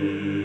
you.